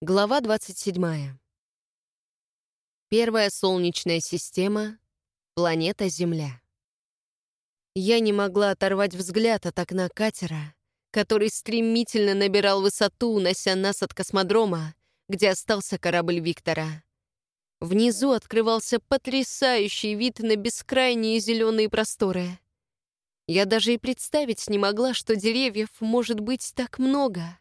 Глава 27. Первая солнечная система — планета Земля. Я не могла оторвать взгляд от окна катера, который стремительно набирал высоту, унося нас от космодрома, где остался корабль Виктора. Внизу открывался потрясающий вид на бескрайние зеленые просторы. Я даже и представить не могла, что деревьев может быть так много.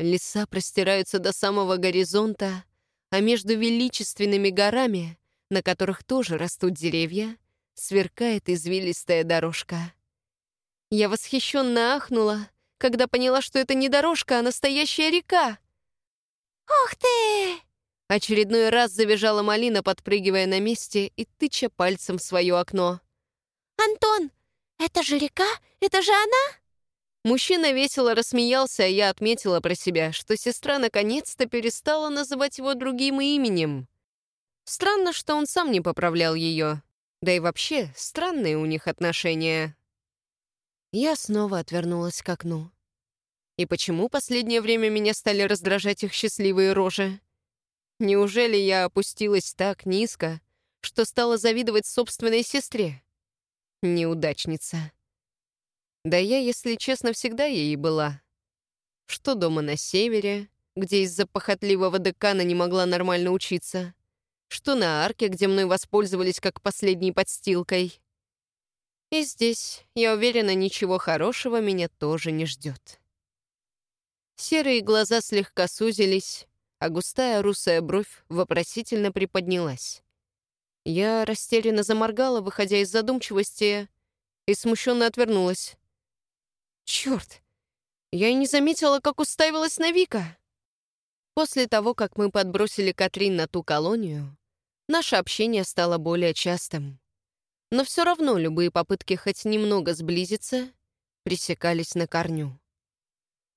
Леса простираются до самого горизонта, а между величественными горами, на которых тоже растут деревья, сверкает извилистая дорожка. Я восхищенно ахнула, когда поняла, что это не дорожка, а настоящая река. «Ух ты!» Очередной раз завизжала малина, подпрыгивая на месте и тыча пальцем в свое окно. «Антон, это же река? Это же она?» Мужчина весело рассмеялся, а я отметила про себя, что сестра наконец-то перестала называть его другим именем. Странно, что он сам не поправлял ее. Да и вообще, странные у них отношения. Я снова отвернулась к окну. И почему последнее время меня стали раздражать их счастливые рожи? Неужели я опустилась так низко, что стала завидовать собственной сестре? Неудачница. Да я, если честно, всегда ей была. Что дома на севере, где из-за похотливого декана не могла нормально учиться, что на арке, где мной воспользовались как последней подстилкой. И здесь, я уверена, ничего хорошего меня тоже не ждет. Серые глаза слегка сузились, а густая русая бровь вопросительно приподнялась. Я растерянно заморгала, выходя из задумчивости, и смущенно отвернулась. Черт! Я и не заметила, как уставилась на Вика. После того, как мы подбросили Катрин на ту колонию, наше общение стало более частым. Но все равно любые попытки хоть немного сблизиться пресекались на корню.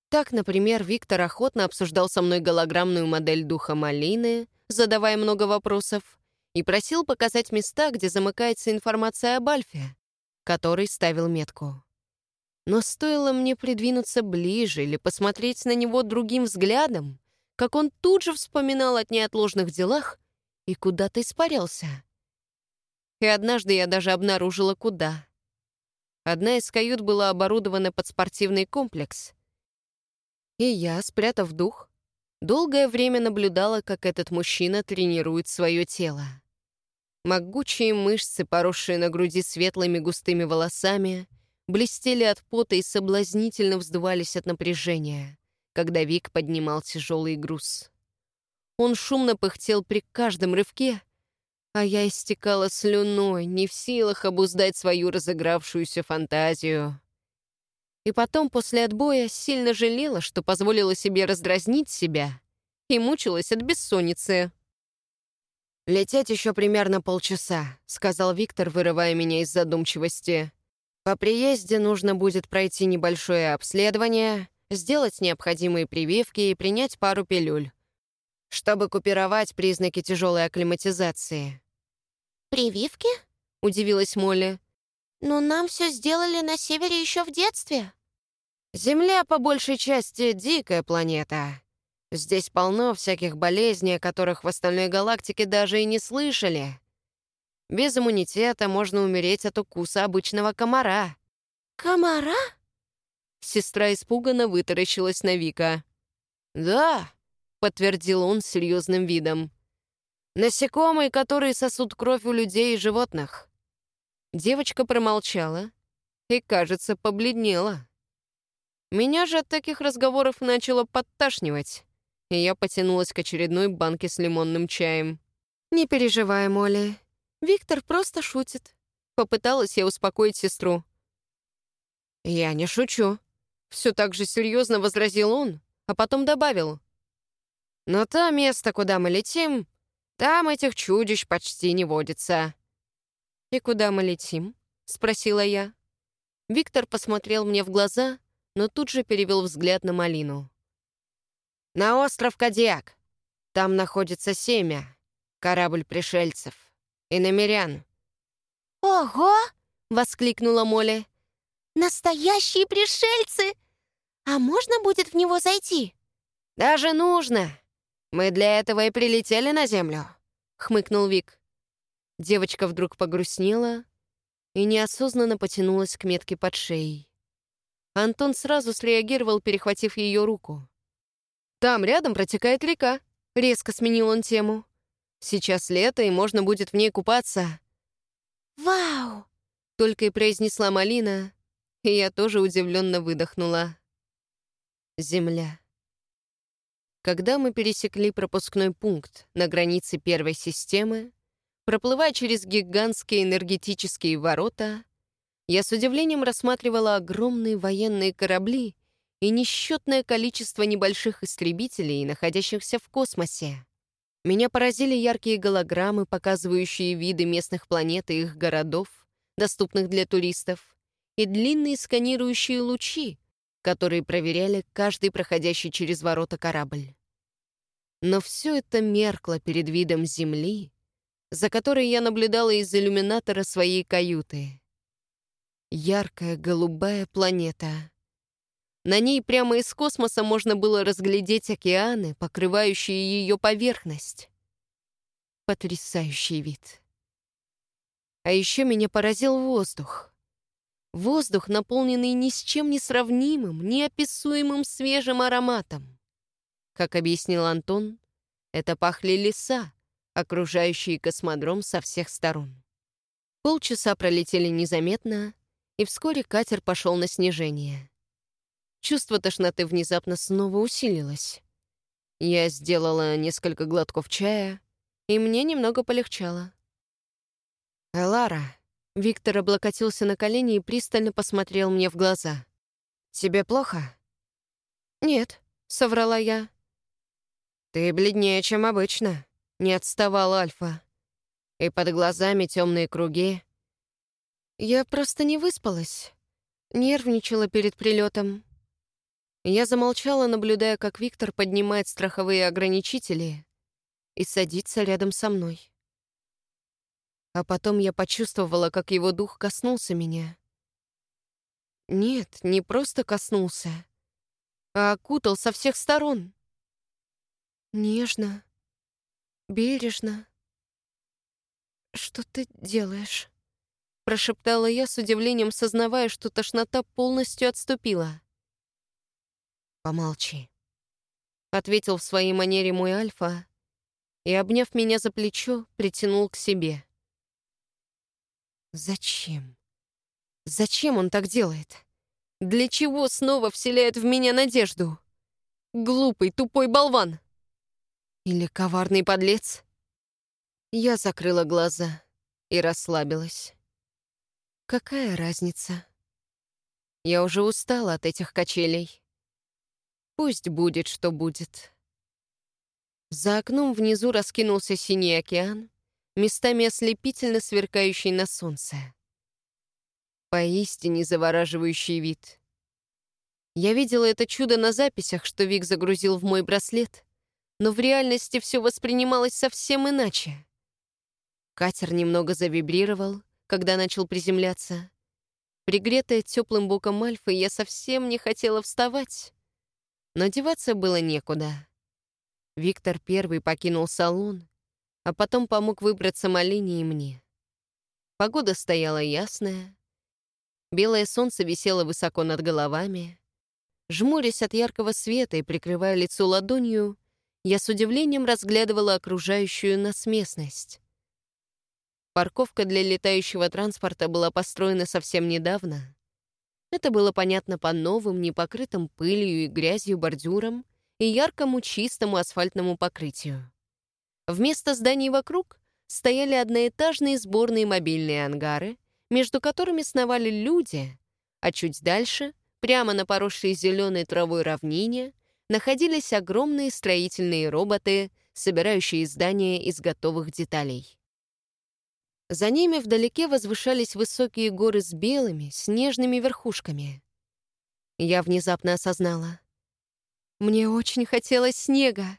Так, например, Виктор охотно обсуждал со мной голограммную модель духа Малины, задавая много вопросов, и просил показать места, где замыкается информация об Альфе, который ставил метку. Но стоило мне придвинуться ближе или посмотреть на него другим взглядом, как он тут же вспоминал о неотложных делах и куда-то испарялся. И однажды я даже обнаружила, куда. Одна из кают была оборудована под спортивный комплекс. И я, спрятав дух, долгое время наблюдала, как этот мужчина тренирует свое тело. Могучие мышцы, поросшие на груди светлыми густыми волосами — блестели от пота и соблазнительно вздувались от напряжения, когда Вик поднимал тяжелый груз. Он шумно пыхтел при каждом рывке, а я истекала слюной, не в силах обуздать свою разыгравшуюся фантазию. И потом, после отбоя, сильно жалела, что позволила себе раздразнить себя и мучилась от бессонницы. «Лететь еще примерно полчаса», — сказал Виктор, вырывая меня из задумчивости. По приезде нужно будет пройти небольшое обследование, сделать необходимые прививки и принять пару пилюль, чтобы купировать признаки тяжелой акклиматизации. «Прививки?» — удивилась Молли. «Но нам все сделали на севере еще в детстве». «Земля, по большей части, дикая планета. Здесь полно всяких болезней, о которых в остальной галактике даже и не слышали. Без иммунитета можно умереть от укуса обычного комара». «Комара?» Сестра испуганно вытаращилась на Вика. «Да», — подтвердил он с серьезным видом. «Насекомые, которые сосут кровь у людей и животных». Девочка промолчала и, кажется, побледнела. Меня же от таких разговоров начало подташнивать, и я потянулась к очередной банке с лимонным чаем. «Не переживай, Молли, Виктор просто шутит. Попыталась я успокоить сестру. «Я не шучу», — все так же серьезно возразил он, а потом добавил. «Но то место, куда мы летим, там этих чудищ почти не водится». «И куда мы летим?» — спросила я. Виктор посмотрел мне в глаза, но тут же перевел взгляд на малину. «На остров Кадиак. Там находится семя, корабль пришельцев и намерян». «Ого!» — воскликнула Молли. «Настоящие пришельцы! А можно будет в него зайти?» «Даже нужно. «Мы для этого и прилетели на Землю», — хмыкнул Вик. Девочка вдруг погрустнела и неосознанно потянулась к метке под шеей. Антон сразу среагировал, перехватив ее руку. «Там рядом протекает река», — резко сменил он тему. «Сейчас лето, и можно будет в ней купаться». «Вау!» — только и произнесла Малина, и я тоже удивленно выдохнула. Земля. Когда мы пересекли пропускной пункт на границе первой системы, проплывая через гигантские энергетические ворота, я с удивлением рассматривала огромные военные корабли и несчетное количество небольших истребителей, находящихся в космосе. Меня поразили яркие голограммы, показывающие виды местных планет и их городов, доступных для туристов, и длинные сканирующие лучи, которые проверяли каждый проходящий через ворота корабль. Но все это меркло перед видом Земли, за которой я наблюдала из иллюминатора своей каюты. Яркая голубая планета. На ней прямо из космоса можно было разглядеть океаны, покрывающие ее поверхность. Потрясающий вид. А еще меня поразил воздух. Воздух, наполненный ни с чем не сравнимым, неописуемым свежим ароматом. Как объяснил Антон, это пахли леса, окружающие космодром со всех сторон. Полчаса пролетели незаметно, и вскоре катер пошел на снижение. Чувство тошноты внезапно снова усилилось. Я сделала несколько глотков чая, и мне немного полегчало. «Элара», — Виктор облокотился на колени и пристально посмотрел мне в глаза. «Тебе плохо?» «Нет», — соврала я. «Ты бледнее, чем обычно», — не отставал Альфа. «И под глазами темные круги, я просто не выспалась. Нервничала перед прилетом. Я замолчала, наблюдая, как Виктор поднимает страховые ограничители и садится рядом со мной. А потом я почувствовала, как его дух коснулся меня. Нет, не просто коснулся, а окутал со всех сторон. Нежно, бережно. Что ты делаешь? Прошептала я с удивлением, сознавая, что тошнота полностью отступила. «Помолчи», — ответил в своей манере мой Альфа и, обняв меня за плечо, притянул к себе. «Зачем? Зачем он так делает? Для чего снова вселяет в меня надежду? Глупый, тупой болван! Или коварный подлец?» Я закрыла глаза и расслабилась. Какая разница? Я уже устала от этих качелей. Пусть будет, что будет. За окном внизу раскинулся синий океан, местами ослепительно сверкающий на солнце. Поистине завораживающий вид. Я видела это чудо на записях, что Вик загрузил в мой браслет, но в реальности все воспринималось совсем иначе. Катер немного завибрировал, когда начал приземляться. Пригретая теплым боком Альфы, я совсем не хотела вставать. Но деваться было некуда. Виктор первый покинул салон, а потом помог выбраться Малине и мне. Погода стояла ясная. Белое солнце висело высоко над головами. Жмурясь от яркого света и прикрывая лицо ладонью, я с удивлением разглядывала окружающую нас местность. Парковка для летающего транспорта была построена совсем недавно. Это было понятно по новым, непокрытым пылью и грязью бордюрам и яркому чистому асфальтному покрытию. Вместо зданий вокруг стояли одноэтажные сборные мобильные ангары, между которыми сновали люди, а чуть дальше, прямо на поросшей зеленой травой равнине, находились огромные строительные роботы, собирающие здания из готовых деталей. За ними вдалеке возвышались высокие горы с белыми, снежными верхушками. Я внезапно осознала. Мне очень хотелось снега.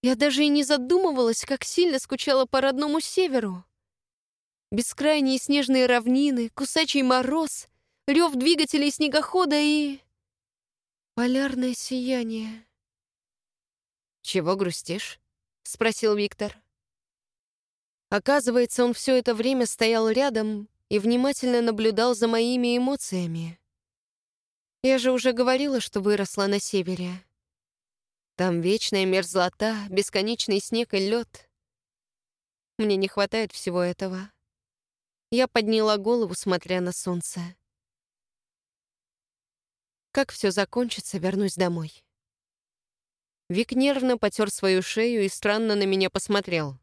Я даже и не задумывалась, как сильно скучала по родному северу. Бескрайние снежные равнины, кусачий мороз, рев двигателей снегохода и... Полярное сияние. «Чего грустишь?» — спросил Виктор. Оказывается, он все это время стоял рядом и внимательно наблюдал за моими эмоциями. Я же уже говорила, что выросла на севере. Там вечная мерзлота, бесконечный снег и лед. Мне не хватает всего этого. Я подняла голову, смотря на солнце. Как все закончится, вернусь домой. Вик нервно потер свою шею и странно на меня посмотрел.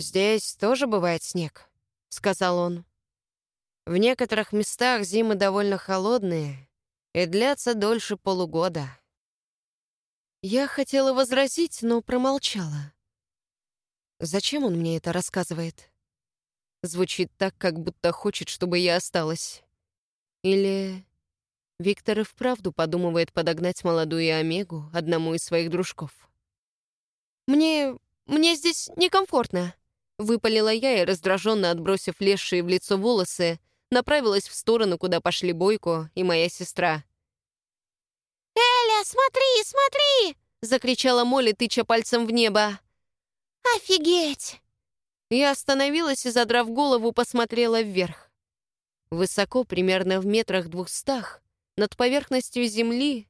«Здесь тоже бывает снег», — сказал он. «В некоторых местах зимы довольно холодные и длятся дольше полугода». Я хотела возразить, но промолчала. Зачем он мне это рассказывает? Звучит так, как будто хочет, чтобы я осталась. Или Виктор и вправду подумывает подогнать молодую Омегу одному из своих дружков. «Мне... мне здесь некомфортно», Выпалила я и, раздраженно отбросив лезшие в лицо волосы, направилась в сторону, куда пошли Бойко и моя сестра. «Эля, смотри, смотри!» — закричала Молли, тыча пальцем в небо. «Офигеть!» Я остановилась и, задрав голову, посмотрела вверх. Высоко, примерно в метрах двухстах, над поверхностью земли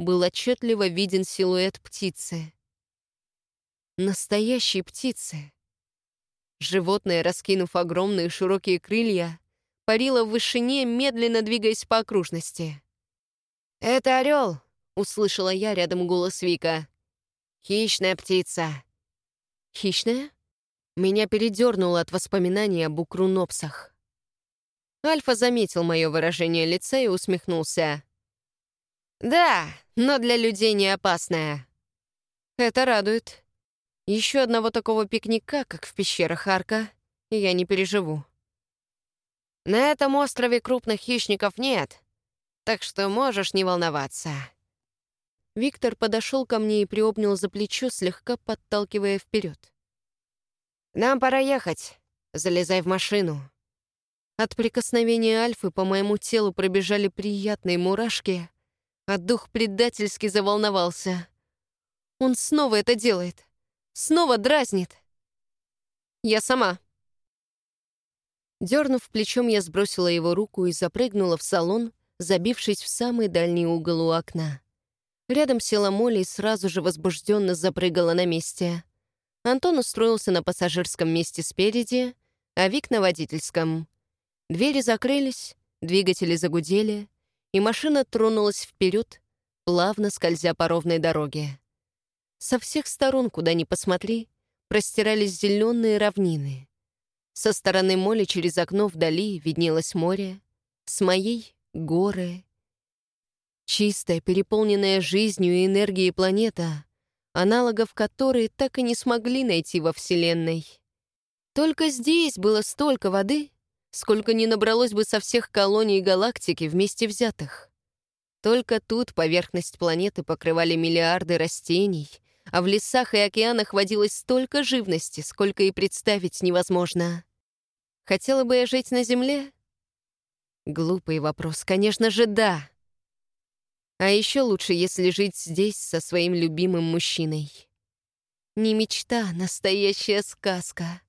был отчетливо виден силуэт птицы. Настоящей птицы. Животное, раскинув огромные широкие крылья, парило в вышине, медленно двигаясь по окружности. «Это орел!» — услышала я рядом голос Вика. «Хищная птица!» «Хищная?» Меня передернуло от воспоминаний об укрунопсах. Альфа заметил мое выражение лица и усмехнулся. «Да, но для людей не опасная». «Это радует. Еще одного такого пикника, как в пещерах Арка, я не переживу. На этом острове крупных хищников нет, так что можешь не волноваться. Виктор подошел ко мне и приобнял за плечо, слегка подталкивая вперед. «Нам пора ехать. Залезай в машину». От прикосновения Альфы по моему телу пробежали приятные мурашки, а дух предательски заволновался. Он снова это делает. Снова дразнит. Я сама. Дернув плечом, я сбросила его руку и запрыгнула в салон, забившись в самый дальний угол у окна. Рядом села Молли и сразу же возбужденно запрыгала на месте. Антон устроился на пассажирском месте спереди, а Вик на водительском. Двери закрылись, двигатели загудели, и машина тронулась вперед, плавно скользя по ровной дороге. Со всех сторон, куда ни посмотри, простирались зеленые равнины. Со стороны моли через окно вдали виднелось море, с моей — горы. Чистая, переполненная жизнью и энергией планета, аналогов которой так и не смогли найти во Вселенной. Только здесь было столько воды, сколько не набралось бы со всех колоний галактики вместе взятых. Только тут поверхность планеты покрывали миллиарды растений — а в лесах и океанах водилось столько живности, сколько и представить невозможно. Хотела бы я жить на Земле? Глупый вопрос, конечно же, да. А еще лучше, если жить здесь со своим любимым мужчиной. Не мечта, а настоящая сказка.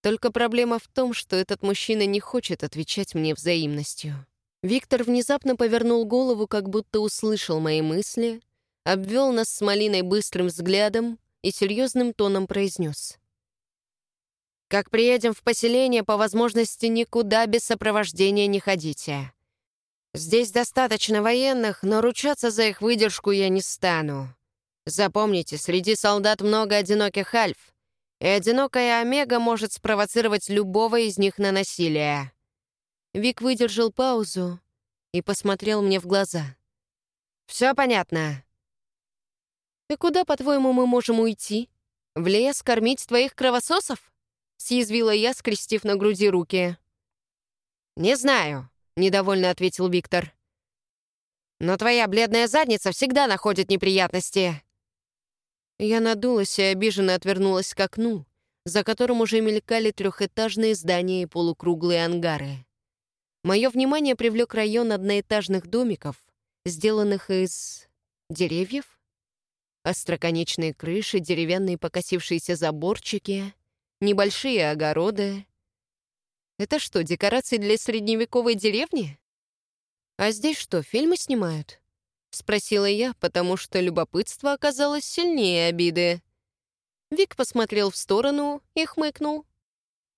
Только проблема в том, что этот мужчина не хочет отвечать мне взаимностью. Виктор внезапно повернул голову, как будто услышал мои мысли — обвел нас с Малиной быстрым взглядом и серьезным тоном произнес. «Как приедем в поселение, по возможности никуда без сопровождения не ходите. Здесь достаточно военных, но ручаться за их выдержку я не стану. Запомните, среди солдат много одиноких альф, и одинокая Омега может спровоцировать любого из них на насилие». Вик выдержал паузу и посмотрел мне в глаза. «Все понятно?» «И куда, по-твоему, мы можем уйти? В лес кормить твоих кровососов?» — съязвила я, скрестив на груди руки. «Не знаю», — недовольно ответил Виктор. «Но твоя бледная задница всегда находит неприятности». Я надулась и обиженно отвернулась к окну, за которым уже мелькали трехэтажные здания и полукруглые ангары. Мое внимание привлек район одноэтажных домиков, сделанных из... деревьев? Остроконечные крыши, деревянные покосившиеся заборчики, небольшие огороды. Это что, декорации для средневековой деревни? А здесь что, фильмы снимают? Спросила я, потому что любопытство оказалось сильнее обиды. Вик посмотрел в сторону и хмыкнул.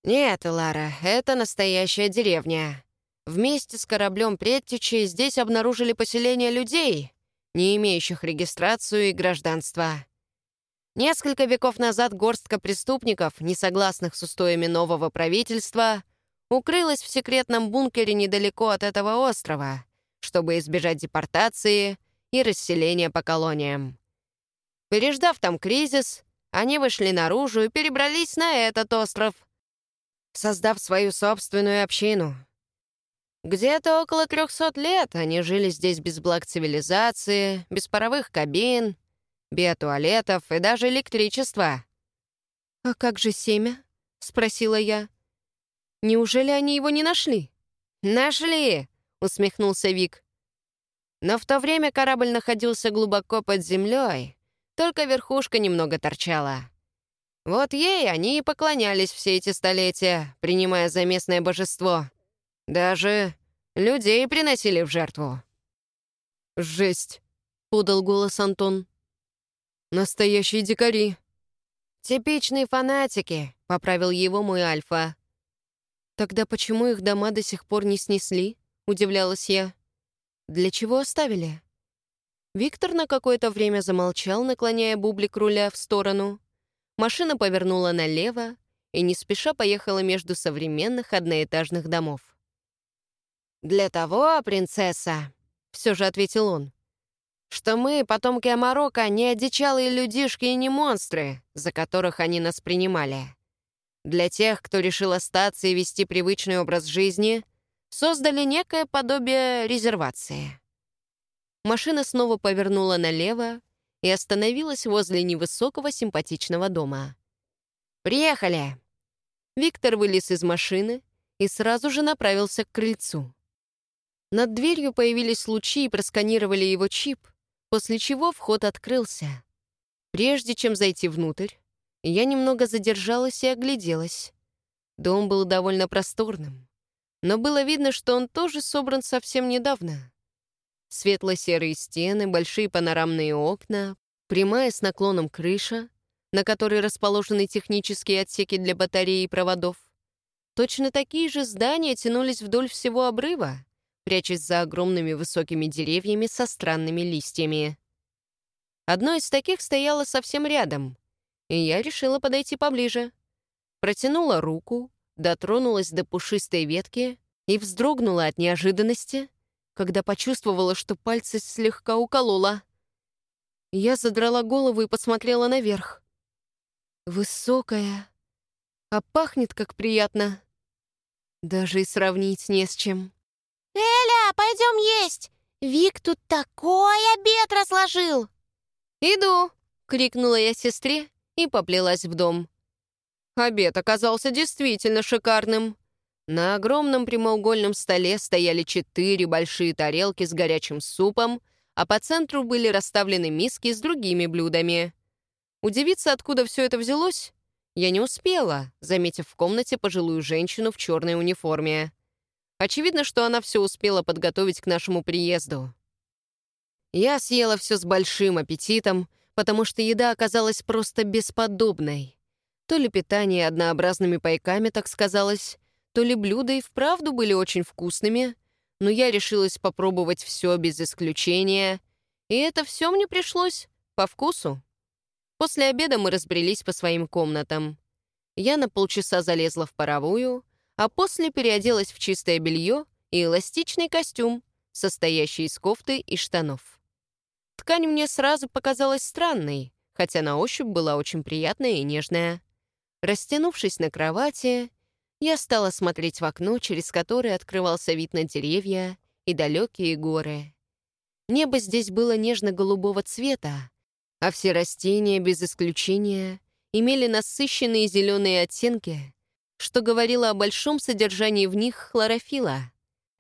«Нет, Лара, это настоящая деревня. Вместе с кораблем Предтечи здесь обнаружили поселение людей, не имеющих регистрацию и гражданства. Несколько веков назад горстка преступников, не согласных с устоями нового правительства, укрылась в секретном бункере недалеко от этого острова, чтобы избежать депортации и расселения по колониям. Переждав там кризис, они вышли наружу и перебрались на этот остров, создав свою собственную общину. Где-то около 300 лет они жили здесь без благ цивилизации, без паровых кабин, биотуалетов и даже электричества. «А как же семя?» — спросила я. «Неужели они его не нашли?» «Нашли!» — усмехнулся Вик. Но в то время корабль находился глубоко под землей, только верхушка немного торчала. Вот ей они и поклонялись все эти столетия, принимая за местное божество. Даже людей приносили в жертву. «Жесть!» — подал голос Антон. «Настоящие дикари!» «Типичные фанатики», — поправил его мой Альфа. «Тогда почему их дома до сих пор не снесли?» — удивлялась я. «Для чего оставили?» Виктор на какое-то время замолчал, наклоняя бублик руля в сторону. Машина повернула налево и не спеша поехала между современных одноэтажных домов. «Для того, принцесса», — все же ответил он, «что мы, потомки Амарока, не одичалые людишки и не монстры, за которых они нас принимали. Для тех, кто решил остаться и вести привычный образ жизни, создали некое подобие резервации». Машина снова повернула налево и остановилась возле невысокого симпатичного дома. «Приехали!» Виктор вылез из машины и сразу же направился к крыльцу. Над дверью появились лучи и просканировали его чип, после чего вход открылся. Прежде чем зайти внутрь, я немного задержалась и огляделась. Дом был довольно просторным, но было видно, что он тоже собран совсем недавно. Светло-серые стены, большие панорамные окна, прямая с наклоном крыша, на которой расположены технические отсеки для батареи и проводов. Точно такие же здания тянулись вдоль всего обрыва, прячась за огромными высокими деревьями со странными листьями. Одно из таких стояло совсем рядом, и я решила подойти поближе. Протянула руку, дотронулась до пушистой ветки и вздрогнула от неожиданности, когда почувствовала, что пальцы слегка уколола. Я задрала голову и посмотрела наверх. Высокая, а пахнет как приятно. Даже и сравнить не с чем. «Эля, пойдем есть! Вик тут такой обед разложил!» «Иду!» — крикнула я сестре и поплелась в дом. Обед оказался действительно шикарным. На огромном прямоугольном столе стояли четыре большие тарелки с горячим супом, а по центру были расставлены миски с другими блюдами. Удивиться, откуда все это взялось, я не успела, заметив в комнате пожилую женщину в черной униформе. Очевидно, что она все успела подготовить к нашему приезду. Я съела все с большим аппетитом, потому что еда оказалась просто бесподобной. То ли питание однообразными пайками, так сказалось, то ли блюда и вправду были очень вкусными, но я решилась попробовать все без исключения, и это все мне пришлось по вкусу. После обеда мы разбрелись по своим комнатам. Я на полчаса залезла в паровую, а после переоделась в чистое белье и эластичный костюм, состоящий из кофты и штанов. Ткань мне сразу показалась странной, хотя на ощупь была очень приятная и нежная. Растянувшись на кровати, я стала смотреть в окно, через которое открывался вид на деревья и далекие горы. Небо здесь было нежно-голубого цвета, а все растения, без исключения, имели насыщенные зеленые оттенки, что говорило о большом содержании в них хлорофила.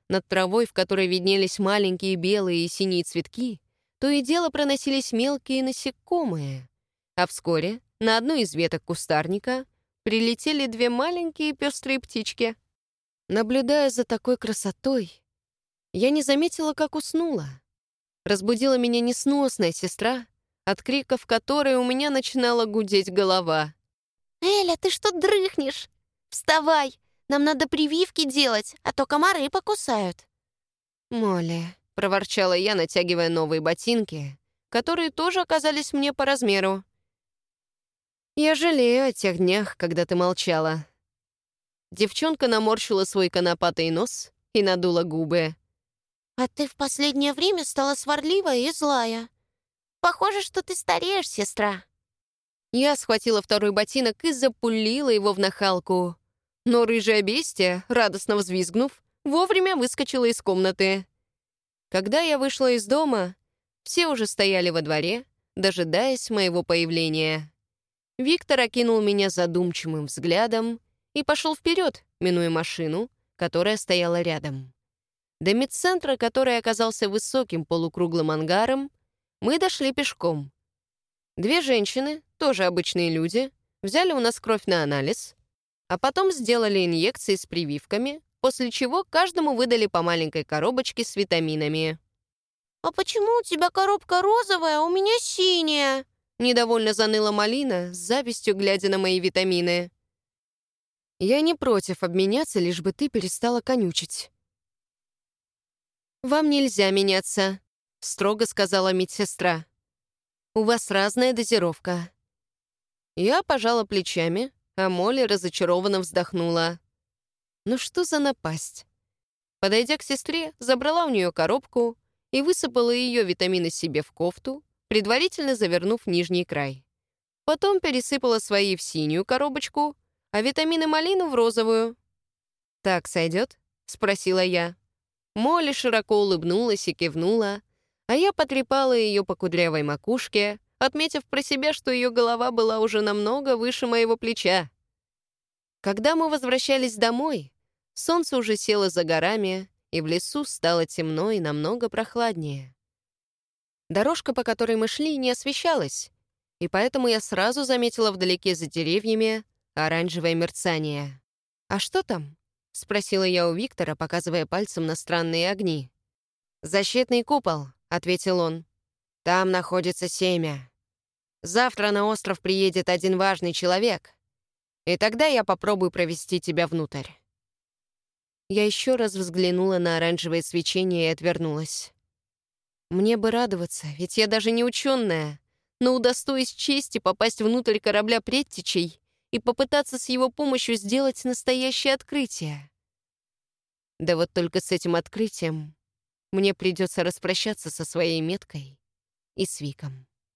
Над травой, в которой виднелись маленькие белые и синие цветки, то и дело проносились мелкие насекомые, а вскоре на одну из веток кустарника прилетели две маленькие пестрые птички. Наблюдая за такой красотой, я не заметила, как уснула. Разбудила меня несносная сестра, от криков которой у меня начинала гудеть голова. «Эля, ты что дрыхнешь? Вставай! Нам надо прививки делать, а то комары покусают». «Молли», — проворчала я, натягивая новые ботинки, которые тоже оказались мне по размеру. «Я жалею о тех днях, когда ты молчала». Девчонка наморщила свой конопатый нос и надула губы. «А ты в последнее время стала сварливая и злая. Похоже, что ты стареешь, сестра». Я схватила второй ботинок и запулила его в нахалку. Но рыжая бестия, радостно взвизгнув, вовремя выскочила из комнаты. Когда я вышла из дома, все уже стояли во дворе, дожидаясь моего появления. Виктор окинул меня задумчивым взглядом и пошел вперед, минуя машину, которая стояла рядом. До медцентра, который оказался высоким полукруглым ангаром, мы дошли пешком. Две женщины, тоже обычные люди, взяли у нас кровь на анализ, а потом сделали инъекции с прививками, после чего каждому выдали по маленькой коробочке с витаминами. «А почему у тебя коробка розовая, а у меня синяя?» Недовольно заныла Малина, с завистью глядя на мои витамины. «Я не против обменяться, лишь бы ты перестала конючить». «Вам нельзя меняться», — строго сказала медсестра. «У вас разная дозировка». Я пожала плечами, а Молли разочарованно вздохнула. «Ну что за напасть?» Подойдя к сестре, забрала у нее коробку и высыпала ее витамины себе в кофту, предварительно завернув нижний край. Потом пересыпала свои в синюю коробочку, а витамины малину в розовую. «Так сойдет?» — спросила я. Молли широко улыбнулась и кивнула, а я потрепала ее по кудрявой макушке, отметив про себя, что ее голова была уже намного выше моего плеча. Когда мы возвращались домой, солнце уже село за горами, и в лесу стало темно и намного прохладнее. Дорожка, по которой мы шли, не освещалась, и поэтому я сразу заметила вдалеке за деревьями оранжевое мерцание. «А что там?» — спросила я у Виктора, показывая пальцем на странные огни. «Защитный купол», — ответил он. «Там находится семя. Завтра на остров приедет один важный человек, и тогда я попробую провести тебя внутрь». Я еще раз взглянула на оранжевое свечение и отвернулась. Мне бы радоваться, ведь я даже не ученая, но удостоюсь чести попасть внутрь корабля предтечей и попытаться с его помощью сделать настоящее открытие. Да вот только с этим открытием мне придется распрощаться со своей меткой и с Виком.